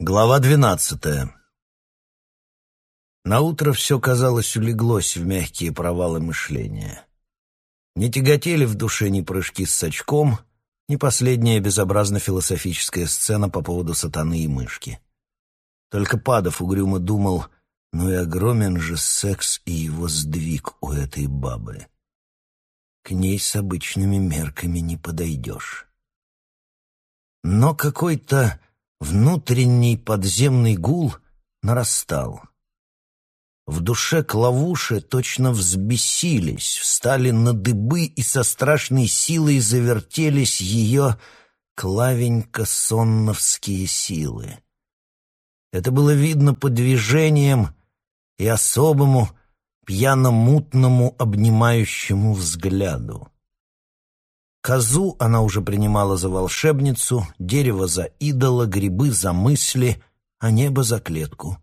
Глава двенадцатая. Наутро все, казалось, улеглось в мягкие провалы мышления. Не тяготели в душе ни прыжки с сачком, ни последняя безобразно-философическая сцена по поводу сатаны и мышки. Только Падов угрюмо думал, ну и огромен же секс и его сдвиг у этой бабы. К ней с обычными мерками не подойдешь. Но какой-то внутренний подземный гул нарастал. В душе Клавуши точно взбесились, встали на дыбы и со страшной силой завертелись ее клавенько-сонновские силы. Это было видно по движениям и особому пьяно-мутному обнимающему взгляду. Козу она уже принимала за волшебницу, дерево за идола, грибы за мысли, а небо за клетку.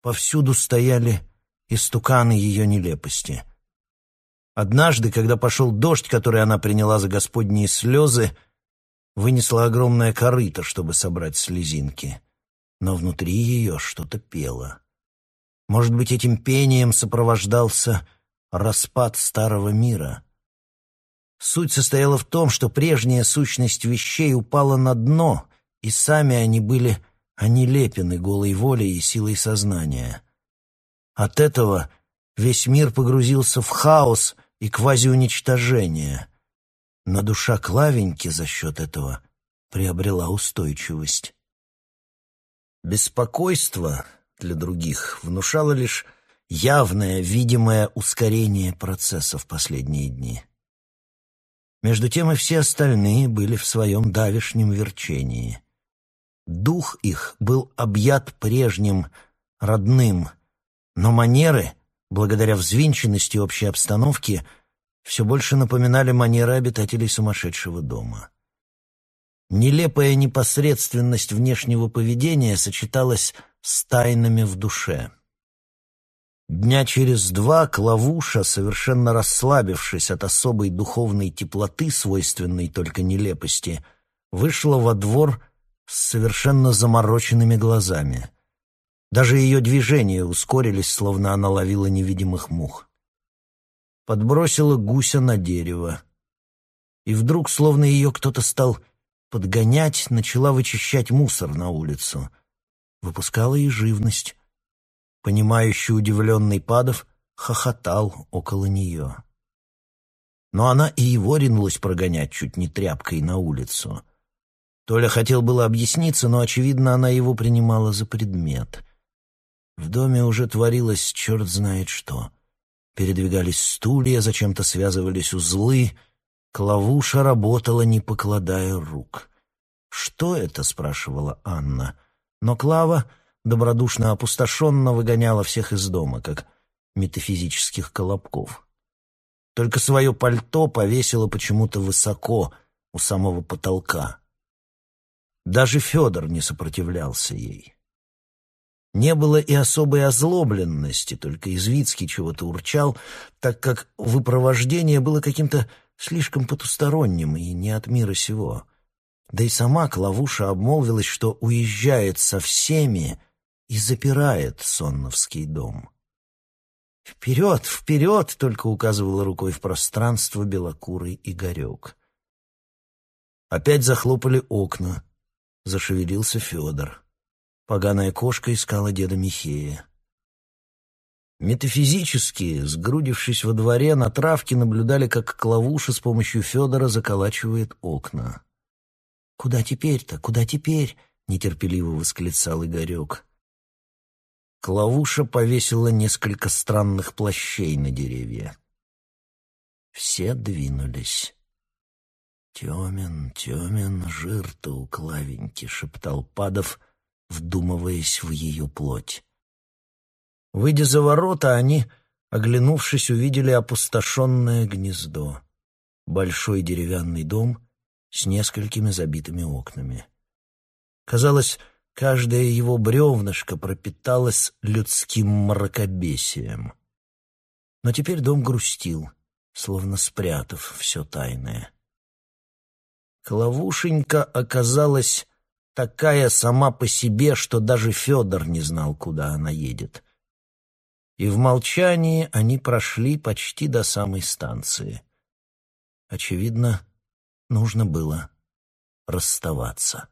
Повсюду стояли истуканы ее нелепости. Однажды, когда пошел дождь, который она приняла за господние слезы, вынесла огромное корыто, чтобы собрать слезинки. Но внутри ее что-то пело. Может быть, этим пением сопровождался распад старого мира — Суть состояла в том, что прежняя сущность вещей упала на дно, и сами они были онелепены голой волей и силой сознания. От этого весь мир погрузился в хаос и квазиуничтожение. Но душа Клавеньки за счет этого приобрела устойчивость. Беспокойство для других внушало лишь явное, видимое ускорение процесса в последние дни. Между тем и все остальные были в своем давишнем верчении. Дух их был объят прежним, родным, но манеры, благодаря взвинченности общей обстановки, все больше напоминали манеры обитателей сумасшедшего дома. Нелепая непосредственность внешнего поведения сочеталась с тайнами в душе. Дня через два Клавуша, совершенно расслабившись от особой духовной теплоты, свойственной только нелепости, вышла во двор с совершенно замороченными глазами. Даже ее движения ускорились, словно она ловила невидимых мух. Подбросила гуся на дерево. И вдруг, словно ее кто-то стал подгонять, начала вычищать мусор на улицу. Выпускала и живность Понимающий удивленный Падов хохотал около нее. Но она и его ринулась прогонять чуть не тряпкой на улицу. Толя хотел было объясниться, но, очевидно, она его принимала за предмет. В доме уже творилось черт знает что. Передвигались стулья, зачем-то связывались узлы. Клавуша работала, не покладая рук. «Что это?» — спрашивала Анна. Но Клава добродушно опустошенно выгоняла всех из дома, как метафизических колобков. Только свое пальто повесила почему-то высоко, у самого потолка. Даже Федор не сопротивлялся ей. Не было и особой озлобленности, только Извицкий чего-то урчал, так как выпровождение было каким-то слишком потусторонним и не от мира сего. Да и сама Клавуша обмолвилась, что уезжает со всеми, и запирает сонновский дом. «Вперед, вперед!» — только указывала рукой в пространство белокурый Игорек. Опять захлопали окна. Зашевелился Федор. Поганая кошка искала деда Михея. Метафизически, сгрудившись во дворе, на травке наблюдали, как Клавуша с помощью Федора заколачивает окна. «Куда теперь-то? Куда теперь?» — нетерпеливо восклицал Игорек. Клавуша повесила несколько странных плащей на деревья. Все двинулись. «Темен, темен, жир-то у Клавеньки», — шептал Падов, вдумываясь в ее плоть. Выйдя за ворота, они, оглянувшись, увидели опустошенное гнездо. Большой деревянный дом с несколькими забитыми окнами. Казалось, Каждое его бревнышко пропиталось людским мракобесием. Но теперь дом грустил, словно спрятав все тайное. Клавушенька оказалась такая сама по себе, что даже Федор не знал, куда она едет. И в молчании они прошли почти до самой станции. Очевидно, нужно было расставаться.